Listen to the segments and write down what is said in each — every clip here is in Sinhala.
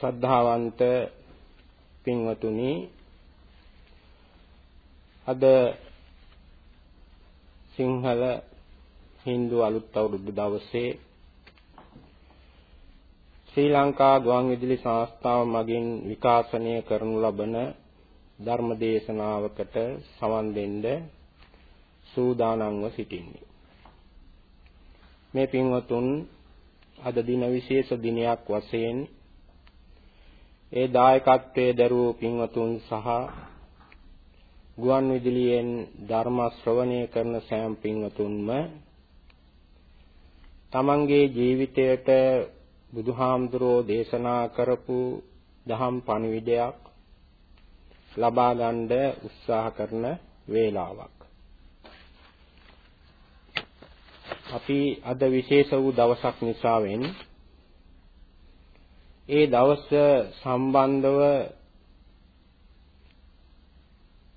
ශ්‍රද්ධාවන්ත පින්වතුනි අද සිංහල හින්දු අලුත් අවුරුදු දවසේ ශ්‍රී ලංකා ගුවන්විදුලි සංස්ථාව මගින් විකාශනය කරනු ලබන ධර්ම දේශනාවකට සවන් දෙන්න සූදානම්ව සිටින්නේ. මේ පින්වතුන් අද දින විශේෂ දිනයක් වශයෙන් ඒ දායකත්වයේ දරූ පින්වතුන් සහ ගුවන් විදුලියෙන් ධර්ම ශ්‍රවණය කරන සෑම පින්වතුන්ම තමන්ගේ ජීවිතයට බුදුහාමුදුරෝ දේශනා කරපු දහම් පණිවිඩයක් ලබා ගන්න උත්සාහ කරන වේලාවක්. අපි අද විශේෂ වූ දවසක් නිසාවෙන් ඒ දවස සම්බන්ධව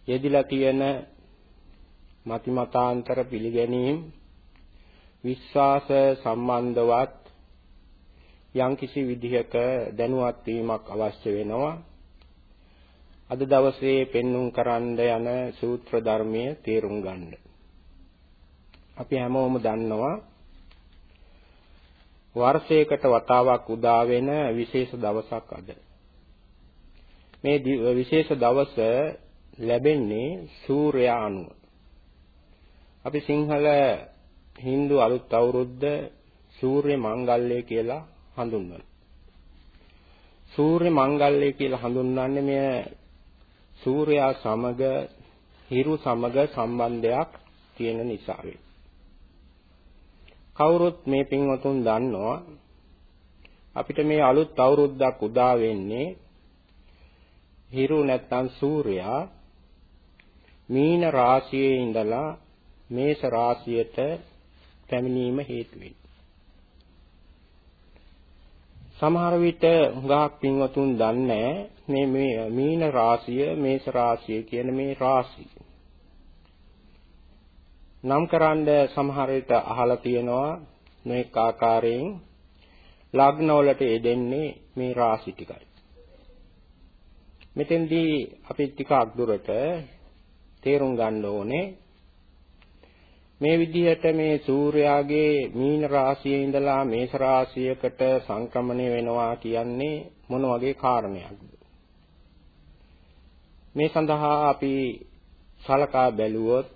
යෙදිලා තියෙන මතිමතාන්තර පිළිගැනීම් විශ්වාස සම්බන්ධවත් යම්කිසි විදිහක දැනුවත් වීමක් අවශ්‍ය වෙනවා අද දවසේ පෙන්눔 කරන්න යන සූත්‍ර ධර්මයේ තේරුම් ගන්න. අපි හැමෝම දන්නවා වර්ෂයකට වතාවක් උදා වෙන විශේෂ දවසක් අද. මේ විශේෂ දවස ලැබෙන්නේ සූර්යයා අනුව. අපි සිංහල Hindu අලුත් අවුරුද්ද සූර්ය මංගල්‍ය කියලා හඳුන්වනවා. සූර්ය මංගල්‍ය කියලා හඳුන්වන්නේ මෙය සූර්යයා සමග හිරු සමග සම්බන්ධයක් තියෙන නිසාවෙන්. කවුරුත් මේ පින්වතුන් දන්නවා. අපිට මේ අලුත් අවුරුද්දක් උදා වෙන්නේ හිරු නැත්තම් සූර්යයා මීන රාශියේ ඉඳලා මේෂ රාශියට පැමිණීම හේතු සමහර විට හුඟක් පින්වතුන් දන්නේ මේ මේ මීන රාශිය මේෂ රාශිය කියන මේ රාශිය නම් කරන්න සමහර විට අහලා තියෙනවා මේක ආකාරයෙන් ලග්න වලට යෙදෙන්නේ මේ රාශි ටිකයි. මෙතෙන්දී අපි ටිකක් දුරට තේරුම් ගන්න ඕනේ මේ විදිහට මේ සූර්යාගේ මීන රාශියේ ඉඳලා මේෂ රාශියකට සංක්‍රමණය වෙනවා කියන්නේ මොන වගේ කාරණයක්ද මේ සඳහා අපි සලකා බැලුවොත්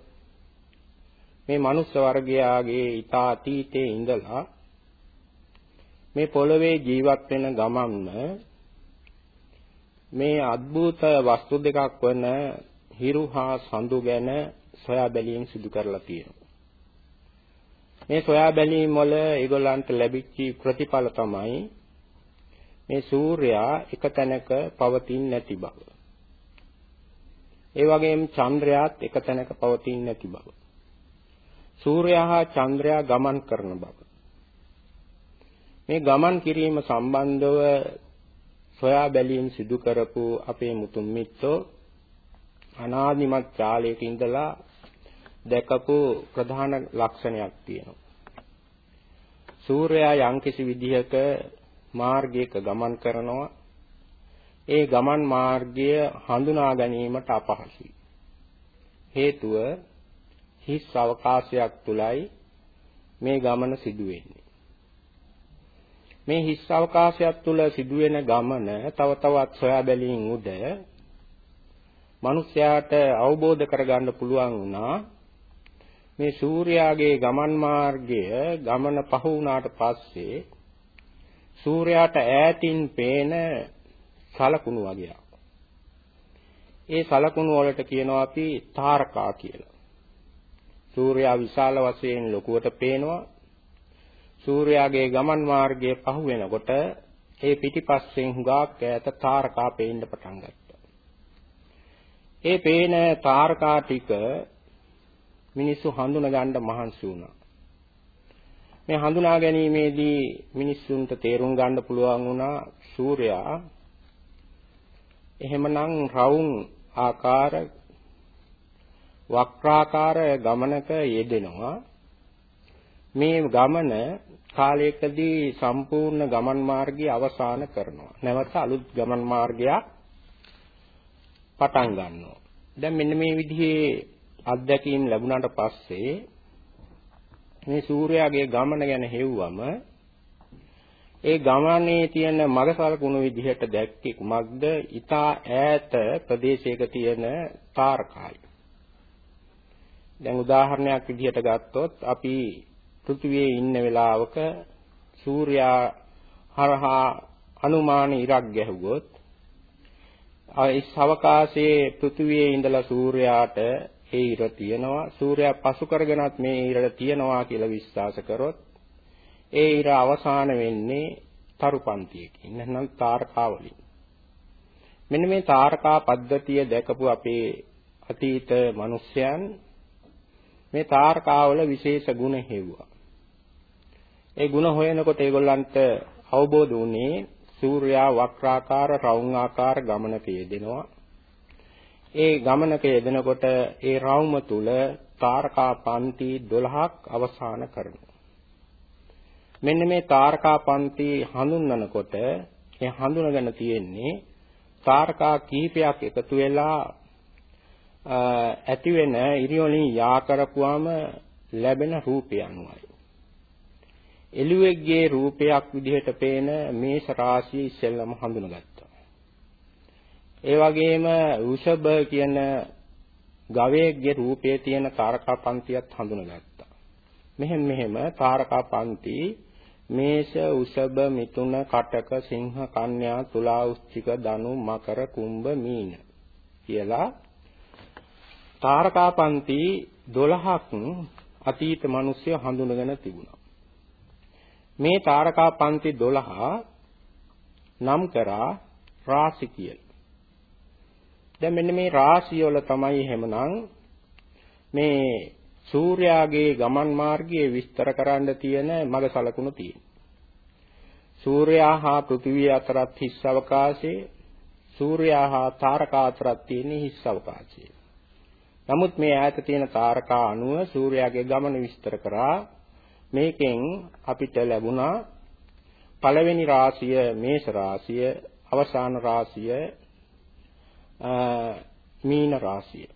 මේ මනුස්ස වර්ගයාගේ ඊතා අතීතයේ ඉඳලා මේ පොළවේ ජීවත් වෙන ගමන්ම මේ අద్భుත වස්තු දෙකක් වන හිරු හා සඳු ගැන සොයා බැලීම් සිදු කරලා තියෙනවා. මේ සොයා බැලීම් වල ඒගොල්ලන්ට ලැබිච්ච ප්‍රතිඵල තමයි මේ සූර්යයා එක තැනක පවතින්නේ නැති බව. ඒ වගේම චන්ද්‍රයාත් එක තැනක පවතින්නේ නැති බව. සූර්යයා හා චන්ද්‍රයා ගමන් කරන බව. මේ ගමන් කිරීම සම්බන්ධව සොයා බැලීම් සිදු කරපු අපේ මුතුන් මිත්තෝ අනාදිමත් කාලයක ඉඳලා දැකපු ප්‍රධාන ලක්ෂණයක් තියෙනවා. සූර්යයා යම්කිසි විදිහක මාර්ගයක ගමන් කරනවා. ඒ ගමන් මාර්ගය හඳුනා ගැනීමට අපහසුයි. හේතුව හිස් අවකාශයක් තුලයි මේ ගමන සිදු වෙන්නේ. මේ හිස් අවකාශයක් තුල සිදුවෙන ගමන තව තවත් සොයා බැලීම් උද මිනිස්යාට අවබෝධ කරගන්න පුළුවන් වුණා මේ සූර්යාගේ ගමන් මාර්ගය ගමන පහ වුණාට පස්සේ සූර්යාට ඈතින් පේන සලකුණු වගේක්. ඒ සලකුණු වලට කියනවා අපි තාරකා කියලා. සූර්යයා විශාල වශයෙන් ලොකුවට පේනවා. සූර්යාගේ ගමන් මාර්ගයේ පහු වෙනකොට ඒ පිටිපස්සෙන් හුඟක් ඈත තාරකා පේන්න පටන් ගත්තා. ඒ පේන තාරකා ටික මිනිස්සු හඳුනා ගන්න මහන්සි වුණා. මේ හඳුනා ගැනීමේදී මිනිස්සුන්ට තේරුම් ගන්න පුළුවන් වුණා සූර්යයා එහෙමනම් රවුම් ආකාර වක්‍රාකාර ගමනක යෙදෙනවා මේ ගමන කාලයකදී සම්පූර්ණ ගමන් මාර්ගය අවසන් කරනවා. නැවත අලුත් ගමන් මාර්ගයක් පටන් ගන්නවා. දැන් මෙන්න මේ විදිහේ අත්දැකීම් ලැබුණාට පස්සේ මේ සූර්යාගේ ගමන ගැන හෙව්වම ඒ ගමනේ තියෙන මගසලකුණු විදිහට දැක්කේ කුමක්ද? ඊතා ඈත ප්‍රදේශයක තියෙන තාරකායි. දැන් උදාහරණයක් විදිහට ගත්තොත් අපි පෘථිවියේ ඉන්න වෙලාවක සූර්යා හරහා අනුමාන ඉරක් ගැහුවොත් ඒ අවකාශයේ පෘථිවියේ ඉඳලා සූර්යාට ඒ ඉර තියෙනවා. සූර්යා පසු කරගෙනත් මේ ඉර තියෙනවා කියලා විශ්වාස කරොත් ඒ ඉර අවසාන වෙන්නේ තරුපන්තියකින් නැත්නම් තාරකා වලින් මෙන්න මේ තාරකා පද්ධතිය දැකපු අපේ අතීත මිනිස්යන් මේ තාරකාවල විශේෂ ගුණ හේවුවා ඒ ಗುಣ හොයනකොට ඒගොල්ලන්ට අවබෝධ වුණේ සූර්යා වක්‍රාකාර රවුම් ආකාර ගමනක යෙදෙනවා. ඒ ගමනක යෙදෙනකොට ඒ රවුම තුල තාරකා පන්ති 12ක් අවසාන කරනවා. මෙන්න මේ තාරකා පන්ති හඳුන්වනකොට ඒ හඳුනගෙන තියෙන්නේ තාරකා කීපයක් එකතු වෙලා ඇති වෙන ඉරියොලින් යා කරපුවාම ලැබෙන රූපය අනුවයි. එළුවෙක්ගේ රූපයක් විදිහට පේන මේෂ රාශිය ඉස්සෙල්ලම හඳුනගත්තා. ඒ වගේම වෘෂභ කියන ගවයෙක්ගේ රූපයේ තියෙන තාරකා පන්තියත් හඳුනගත්තා. මෙහෙම මෙහෙම තාරකා පන්ති මේෂ වෘෂභ මිථුන කටක සිංහ කන්‍යා තුලා වෘශ්චික ධනු මකර කුම්භ මීන කියලා තාරකා පන්ති 12ක් අතීත මිනිස්සු හඳුනගෙන තිබුණා. මේ තාරකා පන්ති 12 නම් කරා රාශි කියලා. දැන් මෙන්න මේ රාශිය වල තමයි එහෙමනම් මේ සූර්යාගේ ගමන් මාර්ගයේ විස්තර කරන්න තියෙන මග සලකුණු තියෙන්නේ. සූර්යා හා පෘථිවිය අතරත් හිස් අවකාශයේ සූර්යා හා තාරකා අතරත් තියෙන හිස් අවකාශය. නමුත් මේ ඈත තියෙන තාරකා අණුව සූර්යාගේ ගමන විස්තර කරා. මේකෙන් අපිට ලැබුණා පළවෙනි රාශිය මේෂ රාශිය අවසාන රාශිය මීන රාශිය.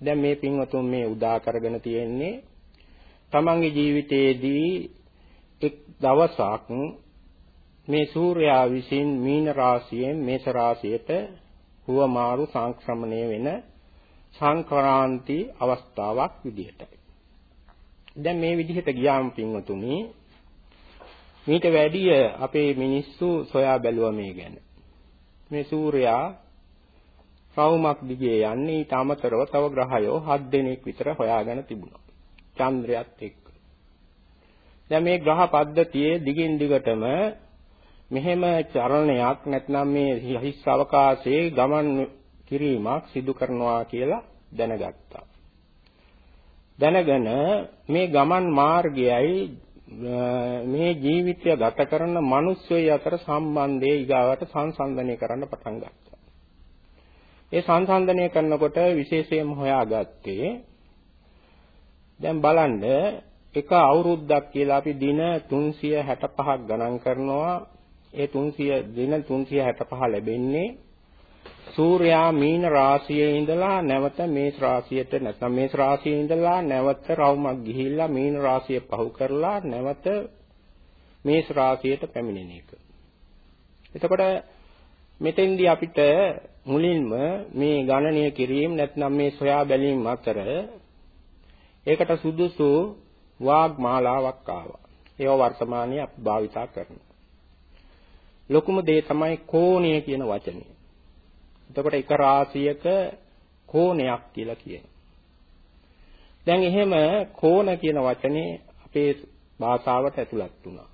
දැන් මේ පින්වතුන් මේ උදා කරගෙන තියෙන්නේ තමන්ගේ ජීවිතයේදී එක් දවසක් මේ සූර්යයා විසින් මීන රාශියෙන් මේෂ රාශියට හුවමාරු සංක්‍රමණය වෙන සංක්‍රාන්ති අවස්ථාවක් විදිහටයි දැන් මේ විදිහට ගියාම පින්වතුනි මීට වැඩිය අපේ මිනිස්සු සොයා බැලුවා මේ ගැන. මේ සූර්යයා රවුමක් දිගේ යන්නේ ඊට අමතරව තව ග්‍රහයෝ 7 දෙනෙක් විතර හොයාගෙන තිබුණා. චන්ද්‍රයත් එක්ක. දැන් මේ ග්‍රහ පද්ධතියේ දිගින් දිගටම මෙහෙම චරණයක් නැත්නම් මේ හිස් අවකාශයේ ගමන් කිරීමක් සිදු කරනවා කියලා දැනගත්තා. දැනගෙන මේ ගමන් මාර්ගයයි මේ ජීවිතය ගත කරන මිනිස්සුයි අතර සම්බන්ධය ඊගාවට සංසන්දනය කරන්න පටන් ගත්තා. ඒ සංසන්දනය කරනකොට විශේෂයෙන්ම හොයාගත්තේ දැන් බලන්න එක අවුරුද්දක් කියලා අපි දින 365ක් ගණන් කරනවා ඒ 300 දින 365 ලැබෙන්නේ සූර්යා මීන රාශියේ ඉඳලා නැවත මේෂ රාශියට නැත්නම් මේෂ රාශියේ ඉඳලා නැවත රවුමක් ගිහිල්ලා මීන රාශිය පහු කරලා නැවත මේෂ රාශියට පැමිණෙන එක. එතකොට මෙතෙන්දී අපිට මුලින්ම මේ ගණනය කිරීම නැත්නම් මේ සොයා බැලීම අතර ඒකට සුදුසු වාග් මාලාවක් ආවා. ඒව වර්තමානයේ අපි භාවිතා කරනවා. ලොකුම දේ තමයි කෝණය කියන වචනේ. එතකොට එක රාශියක කෝණයක් කියලා කියනවා. දැන් එහෙම කෝණ කියන වචනේ අපේ භාෂාවට ඇතුළත් වුණා.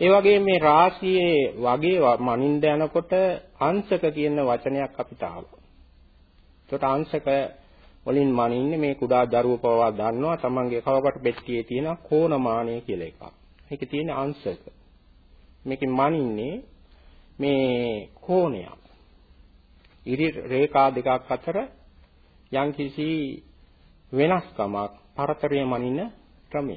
ඒ වගේම මේ රාශියේ වගේ මනින්ද යනකොට අංශක කියන වචනයක් අපිට ආවා. එතකොට අංශක වලින් මනින්නේ මේ කුඩා දරුව පවා දන්නවා තමන්ගේ කවකට පෙට්ටියේ තියෙන කෝණමානය කියලා එකක්. මේකේ තියෙන අංශක. මේකෙන් මනින්නේ මේ කෝණයක්. ඉරි රේඛා දෙකක් අතර යම්කිසි වෙනස්කමක් පරතරය මනින ක්‍රමය.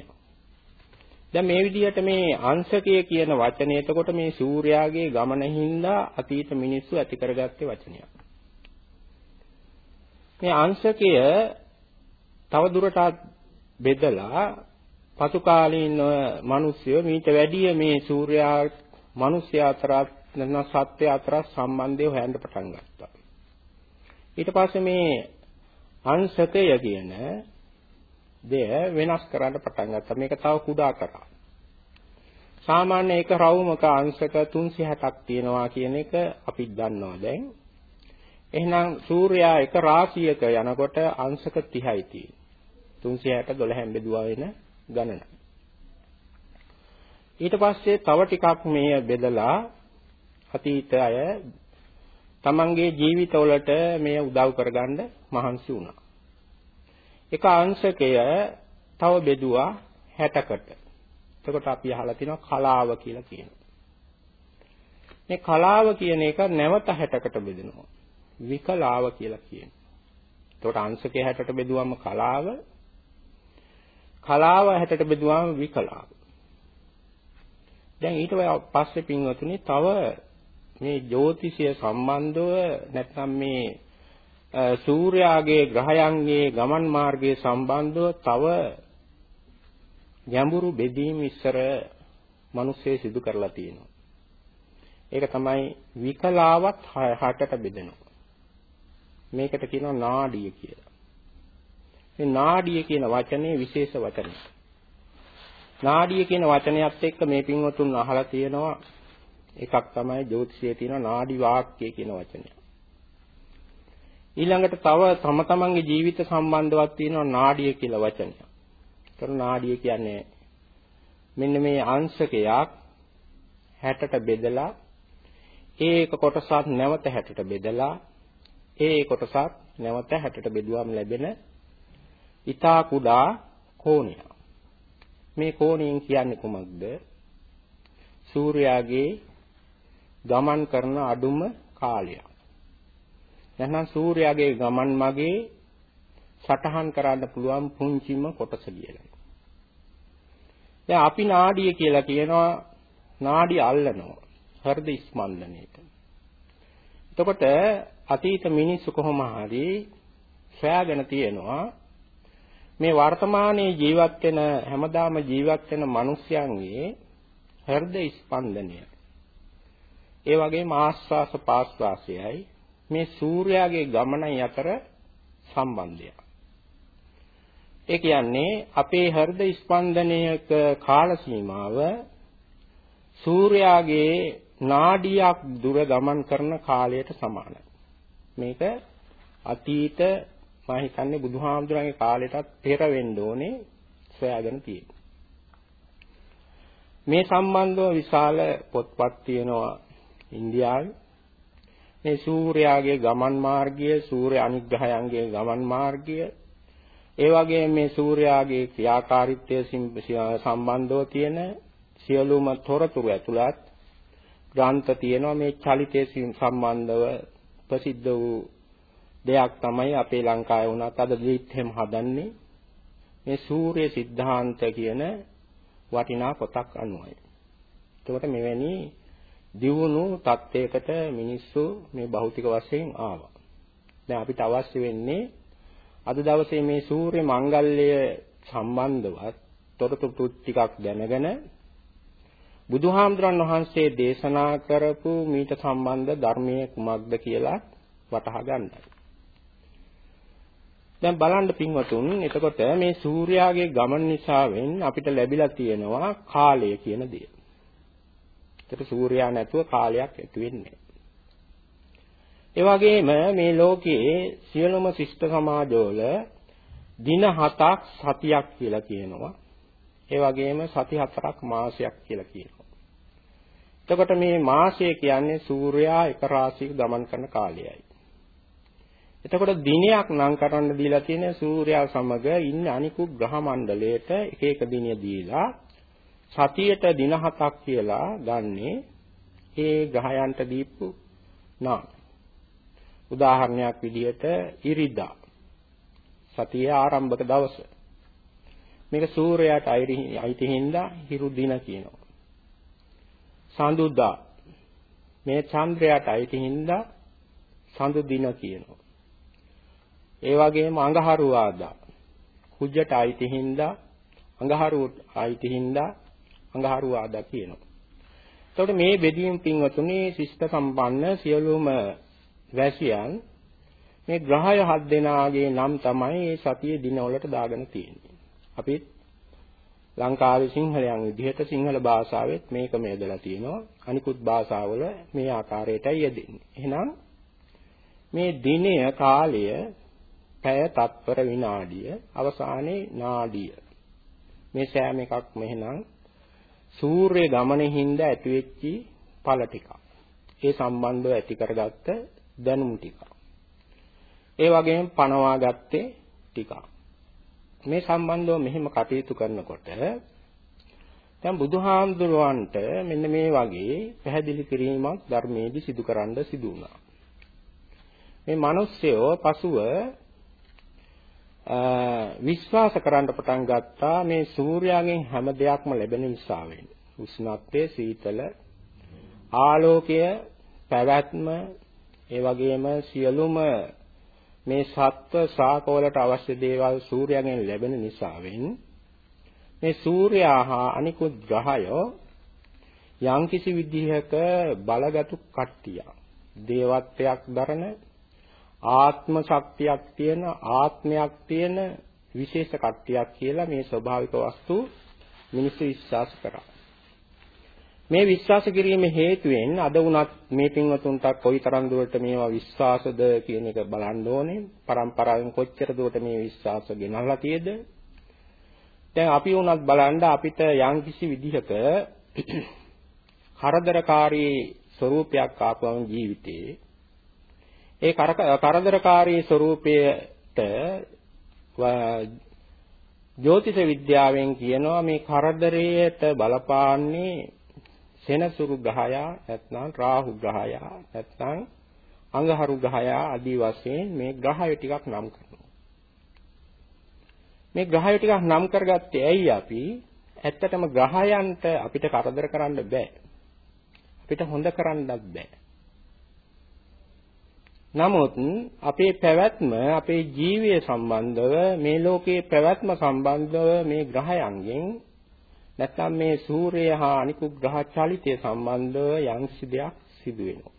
දැන් මේ විදිහට මේ අංශකය කියන වචනේ එතකොට මේ සූර්යාගේ ගමන හින්දා අතීත මිනිස්සු ඇති කරගත්තේ වචනයක්. මේ අංශකය තව දුරටත් බෙදලා පසු කාලීන මිනිස්සු මීට වැඩිය මේ සූර්යා මිනිස්ය අතරත් නැත්නම් සත්‍ය අතර සම්බන්ධය හොයන්න පටන් ගත්තා. ඊට පස්සේ මේ අංශකය කියන දෙය වෙනස් කරන්න පටන් ගත්තා. මේක තව කුඩා කරා. සාමාන්‍ය එක රවුමක අංශක 360ක් තියෙනවා කියන එක අපි දන්නවා දැන්. එහෙනම් සූර්යයා එක රාශියක යනකොට අංශක 30යි තියෙන්නේ. 360 12න් බෙදුවා වෙන ගණන. ඊට පස්සේ තව ටිකක් මේ බෙදලා අතීත අය තමන්ගේ ජීවිතවලට මේ උදව් කරගන්න මහන්සි වුණා. එක අංශකය තව බෙදුවා 60කට. එතකොට අපි අහලා තිනවා කලාව කියලා කියනවා. මේ කලාව කියන එක නැවත 60කට බෙදෙනවා. විකලාව කියලා කියනවා. එතකොට අංශකය 60ට බෙදුවම කලාව කලාව 60ට බෙදුවම විකලාව. දැන් ඊට පස්සේ පින්වතුනි තව මේ ජ්‍යොතිෂය සම්බන්ධව නැත්නම් මේ සූර්යාගේ ග්‍රහයන්ගේ ගමන් මාර්ගයේ සම්බන්ධව තව ගැඹුරු බෙදීම් ඉස්සර මිනිස්සේ සිදු කරලා තියෙනවා. ඒක තමයි විකලාවත් හටට බෙදෙනවා. මේකට කියනවා නාඩිය කියලා. මේ නාඩිය කියන වචනේ විශේෂ වචනයක්. නාඩිය කියන වචනයත් එක්ක මේ පින්වතුන් අහලා තියෙනවා එකක් තමයි ජ්‍යොතිෂයේ තියෙන නාඩි වාක්‍ය කියන වචනය. ඊළඟට තව තම තමන්ගේ ජීවිත සම්බන්ධවත් තියෙනවා නාඩිය කියලා වචනය. ඒතර නාඩිය කියන්නේ මෙන්න මේ අංශකයක් 60ට බෙදලා ඒක කොටසක් නැවත 60ට බෙදලා ඒ කොටසක් නැවත 60ට බෙදුවම ලැබෙන ඊතා කුඩා කෝණය. මේ කෝණයෙන් කියන්නේ කුමක්ද? සූර්යාගේ ගමන් කරන අඩුම කාලය. නැත්නම් සූර්යාගේ ගමන් මගේ සටහන් කරන්න පුළුවන් පුංචිම කොටස කියලා. දැන් අපි නාඩිය කියලා කියනවා නාඩි අල්ලනවා හෘද ස්පන්දනයට. එතකොට අතීත මිනිස්සු කොහොම හරි සොයාගෙන තියෙනවා මේ වර්තමානයේ ජීවත් වෙන හැමදාම ජීවත් වෙන මිනිස්යන්ගේ හෘද ස්පන්දනය ඒ වගේම ආස්වාස පාස්වාසයයි මේ සූර්යාගේ ගමනයි අතර සම්බන්ධය. ඒ කියන්නේ අපේ හෘද ස්පන්දනයක කාල සීමාව සූර්යාගේ නාඩියක් දුර ගමන් කරන කාලයට සමානයි. මේක අතීත මම හිතන්නේ බුදුහාමුදුරන්ගේ කාලයටත් පෙර වෙන්න ඕනේ සොයාගෙන තියෙන්නේ. මේ සම්බන්ධව විශාල පොත්පත් තියෙනවා ඉන්දියාවේ. මේ සූර්යාගේ ගමන් මාර්ගය සූර්ය අනුග්‍රහයන්ගේ ගමන් මාර්ගය. ඒ වගේම මේ සූර්යාගේ ක්‍රියාකාරීත්වය සම්බන්ධව තියෙන සියලුම තොරතුරු ඇතුළත් ග්‍රන්ථ තියෙනවා. මේ චලිතයේ සම්බන්ධව ප්‍රසිද්ධ වූ දෙයක් තමයි අපේ ලංකාවේ වුණත් අද දීප්තෙම හදන්නේ. මේ සූර්ය සිද්ධාන්ත කියන වටිනා පොතක් අනුවයි. එතකොට මෙවැනි දියුණු තත්වයකට මිනිස්සු මේ භෞතික වශයෙන් ආවා. දැන් අපිට අවශ්‍ය වෙන්නේ අද දවසේ මේ සූර්ය මංගල්‍ය සම්බන්ධවත් තොරතුරු ටිකක් දැනගෙන බුදුහාමුදුරන් වහන්සේ දේශනා කරපු මීට සම්බන්ධ ධර්මයේ කුමක්ද කියලා වටහා ගන්නයි. දැන් බලන්න පින්වතුන් එතකොට මේ සූර්යාගේ ගමන නිසාවෙන් අපිට ලැබිලා තියෙනවා කාලය කියන දේ. ඒතර සූර්යයා නැතුව කාලයක් ඇති වෙන්නේ ඒ වගේම මේ ලෝකයේ සියලුම ශිෂ්ට සමාජවල දින 7ක් සතියක් කියලා කියනවා. ඒ වගේම සති 4ක් මාසයක් කියලා කියනවා. එතකොට මේ මාසය කියන්නේ සූර්යයා එක රාශියක ගමන් කරන කාලයයි. එතකොට දිනයක් නම් කරන්න දීලා තියෙන සූර්යයා සමග ඉන්න අනිකුත් ග්‍රහ මණ්ඩලයට එක එක දිනය දීලා සතියට දින හතක් කියලා ගන්නේ ඒ ග්‍රහයන්ට දීපු නම්. උදාහරණයක් විදිහට ඉරිදා. සතියේ ආරම්භක දවස. මේක සූර්යයාට අයිති හින්දා හිරු දින කියනවා. සඳුදා. මේ චන්ද්‍රයාට අයිති හින්දා සඳු දින කියනවා. ඒ වගේම අඟහරුවාදා. කුජට අයිති හින්දා අඟහරු අයිති හින්දා අඟහරුවාදා කියනවා. එතකොට මේ බෙදීම් පින්වතුනි ශිෂ්ට සම්පන්න සියලුම වැසියන් මේ ග්‍රහය හත් දෙනාගේ නම් තමයි මේ සතියේ දිනවලට දාගෙන තියෙන්නේ. අපිත් ලංකාවේ සිංහලයන් විදිහට සිංහල භාෂාවෙත් මේකම යදලා තියෙනවා. අනිකුත් භාෂාවල මේ ආකාරයටයි යෙදෙන්නේ. එහෙනම් මේ දිනය කාලය පැය තත්පර විනාඩිය අවසානයේ නාඩිය මේ සෑම එකක්ම එහෙනම් සූර්ය ගමනේ හින්දා ඇතිවෙච්චි ඵල ටික. ඒ සම්බන්ධව ඇති කරගත්ත දැනුම් ටික. ඒ වගේම පණවා ගත්තේ ටික. මේ සම්බන්ධව මෙහෙම කටයුතු කරනකොට දැන් බුදුහාමුදුරුවන්ට මෙන්න මේ වගේ පැහැදිලි කිරීමක් ධර්මයේදී සිදු කරන්න සිදු වුණා. මේ මිනිස්සයෝ පසුව විශ්වාස කරන්න පටන් ගත්තා මේ සූර්යාගෙන් හැම දෙයක්ම ලැබෙන නිසා වෙන්නේ. උෂ්ණත්වය, සීතල, ආලෝකය, පැවැත්ම, ඒ වගේම සියලුම මේ සත්ව ශාකවලට අවශ්‍ය දේවල් සූර්යාගෙන් ලැබෙන නිසාවෙන් මේ සූර්යා හා අනිකුත් ග්‍රහයෝ යම්කිසි විදිහක බලගත්ු කට්ටිය දේවත්වයක් දරන ආත්ම ශක්තියක් තියෙන ආත්මයක් තියෙන විශේෂ කට්ටියක් කියලා මේ ස්වභාවික වස්තු මිනිස්සු විශ්වාස කරා. මේ විශ්වාස කිරීම හේතුවෙන් අද වුණත් මේ පින්වතුන්ට කොයිතරම් දුරට මේවා විශ්වාසද කියන එක බලන්න ඕනේ. પરම්පරාවෙන් කොච්චර දුරට මේ විශ්වාස ගෙනල්ලා තියෙද? දැන් අපි වුණත් බලන්න අපිට යම්කිසි විදිහක කරදරකාරී ස්වરૂපයක් ආපුවම ජීවිතේ ඒ කරදරකාරී ස්වરૂපයට ජ්‍යොතිෂ විද්‍යාවෙන් කියනවා මේ කරදරයට බලපාන්නේ සෙනසුරු ග්‍රහයා නැත්නම් රාහු ග්‍රහයා නැත්නම් අඟහරු ග්‍රහයා ආදී වශයෙන් මේ ග්‍රහය ටිකක් නම් කරනවා. මේ ග්‍රහය ටිකක් නම් කරගත්තේ ඇයි අපි? ඇත්තටම ග්‍රහයන්ට අපිට කරදර කරන්න බෑ. අපිට හොඳ කරන්නත් බෑ. නමුත් අපේ පැවැත්ම අපේ ජීවය සම්බන්ධව මේ ලෝකයේ පැවැත්ම සම්බන්ධව මේ ග්‍රහයන්ගෙන් නැත්නම් මේ සූර්යය හා අනිකුත් ග්‍රහ චලිතය සම්බන්ධව යම්සි දෙයක් සිදු වෙනවා.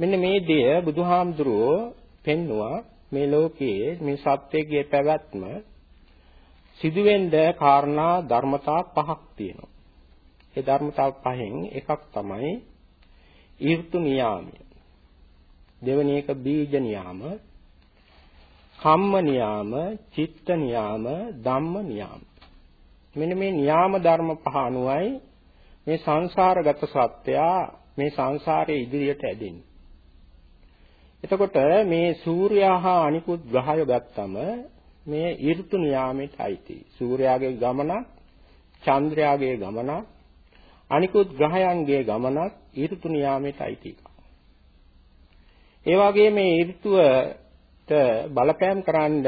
මෙන්න මේ දෙය බුදුහාමුදුරුවෝ පෙන්නවා මේ ලෝකයේ මේ සත්‍යයේ පැවැත්ම සිදුවෙන්න කාරණා ධර්මතා පහක් තියෙනවා. ඒ ධර්මතා පහෙන් එකක් තමයි ඍතු නියාමය. දෙවෙනි එක බීජ නියාම, කම්ම නියාම, චිත්ත නියාම, ධම්ම නියාම. මෙන්න මේ න්‍යාම ධර්ම පහ අනුවයි මේ සංසාරගත සත්‍යයා මේ සංසාරයේ ඉදිරියට ඇදෙන්නේ. එතකොට මේ සූර්යයා හා අනිකුත් ග්‍රහය ගත්තම මේ ඍතු නියාමයට අයිති. සූර්යාගේ ගමන, චන්ද්‍රයාගේ ගමන, අනිකුත් ග්‍රහයන්ගේ ගමනත් ඍතු නියාමයට අයිති එක. ඒ වගේ මේ ඍතුවට බලපෑම් කරන්න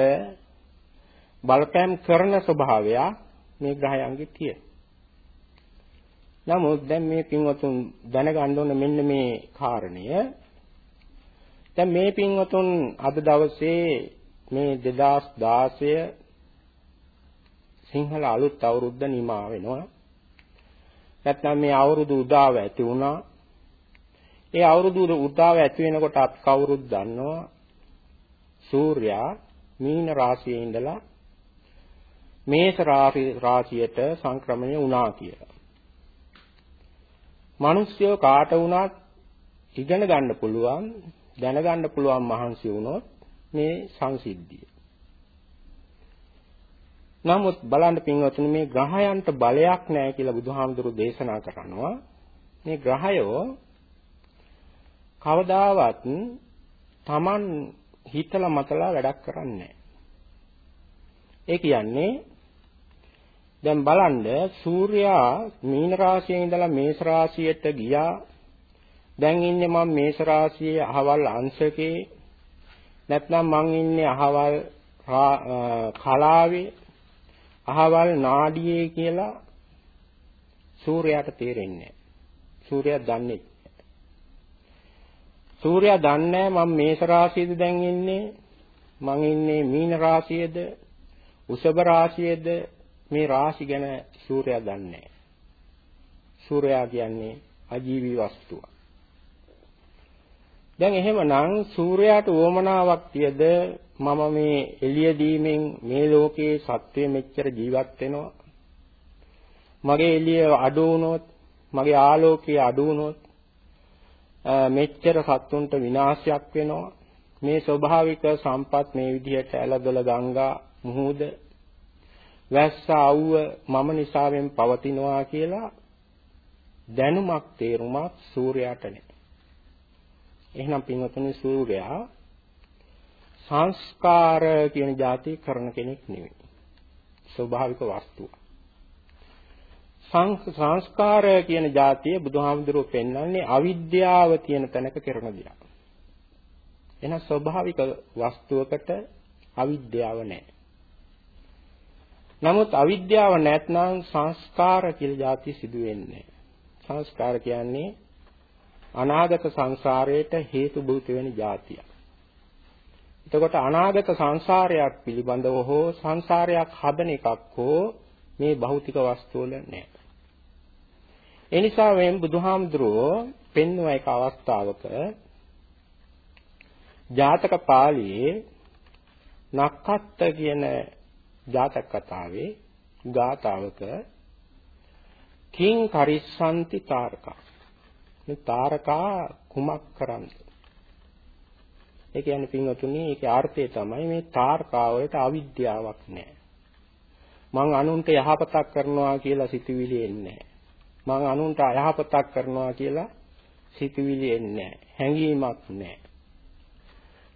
බලපෑම් කරන ස්වභාවයක් මේ ග්‍රහයන්ගේ තියෙන. නමුත් දැන් මේ පින්වතුන් දැනගන්න ඕන මෙන්න මේ කාරණය. දැන් මේ පින්වතුන් අද දවසේ මේ 2016 සිංහල අලුත් අවුරුද්ද නිමා වෙනවා. නැත්නම් මේ අවුරුදු උදාව ඇති වුණා. ඒ අවුරුදු උදාව ඇති වෙනකොට අපි කවුරුත් දන්නවා සූර්යා මීන රාශියේ ඉඳලා මේෂ රාශියට සංක්‍රමණය වුණා කියලා. මිනිස්සුયો කාට වුණත් ඉගෙන ගන්න පුළුවන් දැනගන්න පුළුවන් මහන්සි වුණොත් මේ සංසිද්ධිය. නමුත් බලන්න පින්වතුනි මේ ග්‍රහයන්ට බලයක් නැහැ කියලා බුදුහාමුදුරු දේශනා කරනවා. මේ ග්‍රහයෝ කවදාවත් Taman හිතලා මතලා වැඩක් කරන්නේ ඒ කියන්නේ දැන් බලන්න සූර්යා මීන රාශියේ ඉඳලා මේෂ රාශියට ගියා. දැන් ඉන්නේ මම මේෂ රාශියේ අහවල් අංශකේ. නැත්නම් මං ඉන්නේ අහවල් කලාවේ. අහවල් නාඩියේ කියලා සූර්යයාට තේරෙන්නේ සූර්යයා දන්නේ සූර්යයා දන්නේ මම මේෂ රාශියේද දැන් ඉන්නේ. මං ඉන්නේ මීන රාශියේද? උසබ රාශියේද? මේ රාශි ගැන සූර්යයා දන්නේ සූර්යයා කියන්නේ අජීවී වස්තුවක්. දැන් එහෙමනම් සූර්යයාට උවමනාවක් තියද? මම මේ එළිය දීමෙන් මේ ලෝකයේ සත්වය මෙච්චර ජීවත් වෙනවා. මගේ එළිය අඩු වුණොත් මගේ ආලෝකය අඩු වුණොත් මෙච්චර සත්තුන්ට විනාශයක් වෙනවා මේ ස්වභාවික සම්පත් මේ විදිහට ඇලදොල ගංගා මුහුද වැස්ස අවුව මම නිසාවෙන් පවතිනවා කියලා දැනුමක් තේරුමක් සූර්යයාට නැහැ. එහෙනම් පින්වතුනි සූර්යයා සංස්කාර කියන જાති කරන කෙනෙක් නෙවෙයි. ස්වභාවික වස්තුවක්. සංස්කාරය කියන જાතිය බුදුහාමුදුරුව පෙන්වන්නේ අවිද්‍යාව තියෙන තැනක කෙරෙන දෙයක්. එහෙනම් ස්වභාවික වස්තුවකට අවිද්‍යාව නැහැ. නමුත් අවිද්‍යාව නැත්නම් සංස්කාර කියලා જાතිය සිදු වෙන්නේ සංස්කාර කියන්නේ අනාගත සංසාරයට හේතු භූත වෙන જાතිය. එතකොට අනාගත සංසාරයක් පිළිබඳව හෝ සංසාරයක් හදන එකක් හෝ මේ භෞතික වස්තු වල නැහැ. ඒ නිසා වෙන් බුදුහාමුදුරුවෝ පෙන්වන එක අවස්ථාවක ජාතක පාළියේ නක්කත්ත කියන ජාතක කතාවේ ගාතාවක කිං කරිස්සanti තාරකා. මේ තාරකා කුමක් කරන්ද? ඒ කියන්නේ පින්වතුනි ඒකේ අර්ථය තමයි මේ තාරකා වලට අවිද්‍යාවක් නැහැ. මං අනුන්ට යහපතක් කරනවා කියලා සිතුවිලි එන්නේ මං අනුන්ට අයහපතක් කරනවා කියලා සිතුවිලි එන්නේ හැඟීමක් නැහැ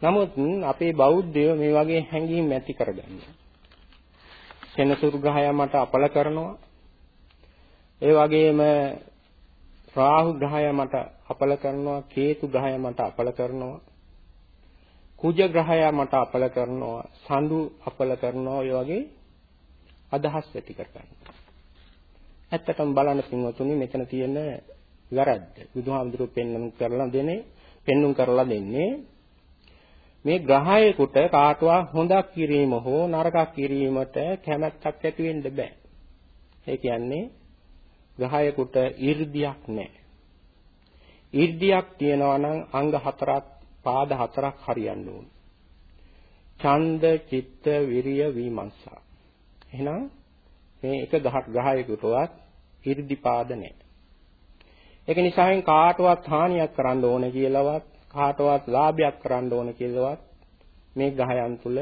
නමුත් අපේ බෞද්ධයෝ මේ වගේ හැඟීම් ඇති කරගන්නවා. සෙනසුරු ග්‍රහය මට අපල කරනවා. ඒ වගේම රාහු ග්‍රහය මට අපල කරනවා, කේතු ග්‍රහය මට අපල කරනවා. කුජ ග්‍රහය මට අපල කරනවා, සඳු අපල කරනවා ඔය වගේ අදහස් ඇති කරගන්නවා. ඇත්තටම බලන්න පින්වතුනි මෙතන තියෙන වැරද්ද. බුදුහාමුදුරුව පෙන්නුම් කරලා දෙන්නේ පෙන්නුම් කරලා දෙන්නේ මේ ග්‍රහයෙකුට කාටවත් හොඳක් කිරීම හෝ නරකක් කිරීමට කැමැත්තක් ඇති වෙන්න බෑ. ඒ කියන්නේ ග්‍රහයෙකුට 이르දියක් නැහැ. 이르දියක් තියනවා නම් අංග හතරක් පාද හතරක් හරියන්න ඕන. ඡන්ද, චිත්ත, විරිය, විමර්ශා. එහෙනම් මේ එක ගහක් ගහයකටවත් 르දි පාද නැහැ. ඒක නිසා කාටවත් හානියක් කරන්න ඕන කියලාවත් කාටවත් ලාභයක් කරන්න ඕන කියලාවත් මේ ගහයන් තුල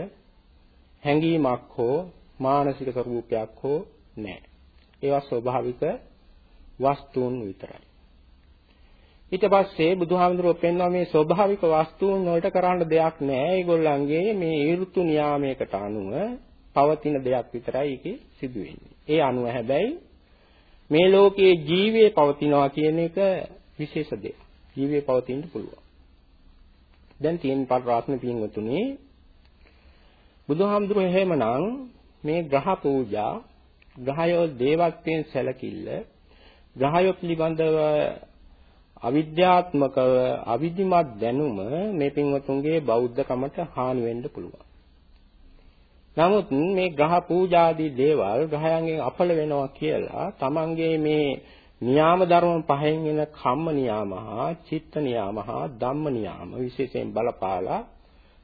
හැඟීමක් හෝ මානසික ස්වરૂපයක් හෝ නැහැ. ඒවා ස්වභාවික වස්තුන් විතරයි. ඊට පස්සේ බුදුහාමුදුරුවෝ පෙන්වනවා මේ ස්වභාවික වස්තුන් වලට කරන්න දෙයක් නැහැ. ඒගොල්ලන්ගේ මේ ඍතු නියාමයකට අනුව පවතින දෙයක් විතරයි ඒකේ සිදු වෙන්නේ. ඒ අනුව හැබැයි මේ ලෝකයේ ජීවයේ පවතිනවා කියන එක විශේෂ දෙයක්. ජීවයේ පවතින්න පුළුවන්. දැන් තියෙන පරාත්ම පින්වතුනි බුදුහාමුදුරුවෝ එහෙමනම් මේ ග්‍රහ පූජා ග්‍රහයෝ දේවත්වයෙන් සැලකිල්ල ග්‍රහයෝ පිළිබඳව අවිද්‍යාත්මකව අවිධිමත් දැනුම මේ පින්වතුන්ගේ බෞද්ධකමට හානි වෙන්න පුළුවන්. නමුත් මේ ග්‍රහ පූජාදී දේවල් ග්‍රහයන්ගෙන් අපල වෙනවා කියලා තමන්ගේ මේ නියාම ධර්ම පහෙන් එන කම්ම නියාම හා චිත්ත නියාම හා ධම්ම නියාම විශේෂයෙන් බලපාලා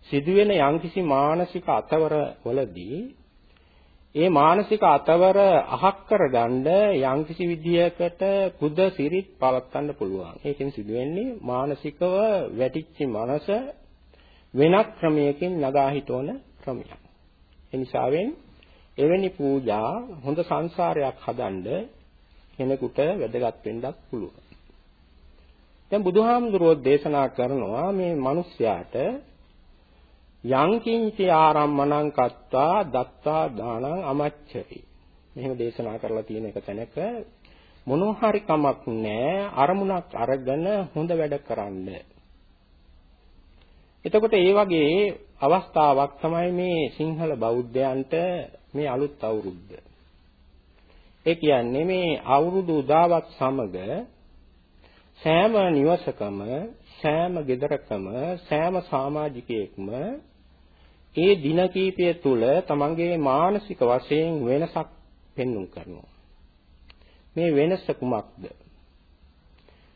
සිදුවෙන යම්කිසි මානසික අතවර වලදී ඒ මානසික අතවර අහක් කරගන්න යම්කිසි විදියකට පුද සිරිත් පවත්වන්න පුළුවන්. ඒකෙන් සිදුවෙන්නේ මානසිකව වැටිච්ච මනස වෙනත් ක්‍රමයකින් නගා හිටවන ක්‍රමයක්. ඒ නිසාවෙන් එවැනි පූජා හොඳ සංසාරයක් හදන්න කෙනෙකුට වැදගත් වෙන්නත් පුළුවන්. දැන් බුදුහාමුදුරුවෝ දේශනා කරනවා මේ මිනිස්යාට යං කිංචි ආරම්මණං කත්තා දත්තා දානං අමච්චති. මෙහෙම දේශනා කරලා තියෙන එක තැනක මොනවා හරි කමක් නැහැ අරමුණක් අරගෙන හොඳ වැඩ කරන්න. එතකොට ඒ වගේ අවස්ථාවක් තමයි මේ සිංහල බෞද්ධයන්ට මේ අලුත් අවුරුද්ද. ඒ කියන්නේ මේ අවුරුදු උදාවත් සමග සෑම නිවසකම සෑම ගෙදරකම සෑම සමාජිකයෙක්ම ඒ දින කීපය තුල තමන්ගේ මානසික වශයෙන් වෙනසක් පෙන්වුම් කරනවා. මේ වෙනස කුමක්ද?